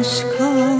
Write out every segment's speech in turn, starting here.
aşka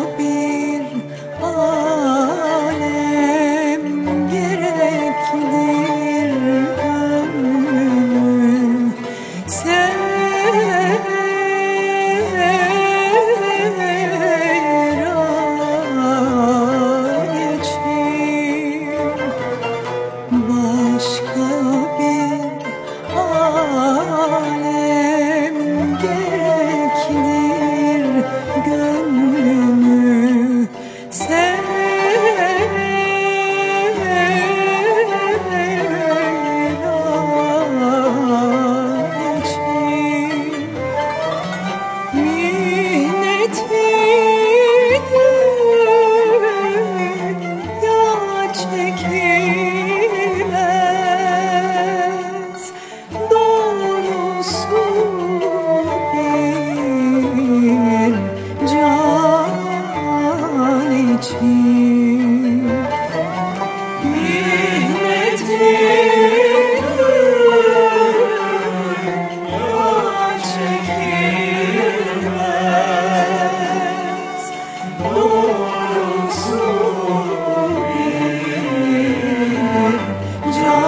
저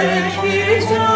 Christ is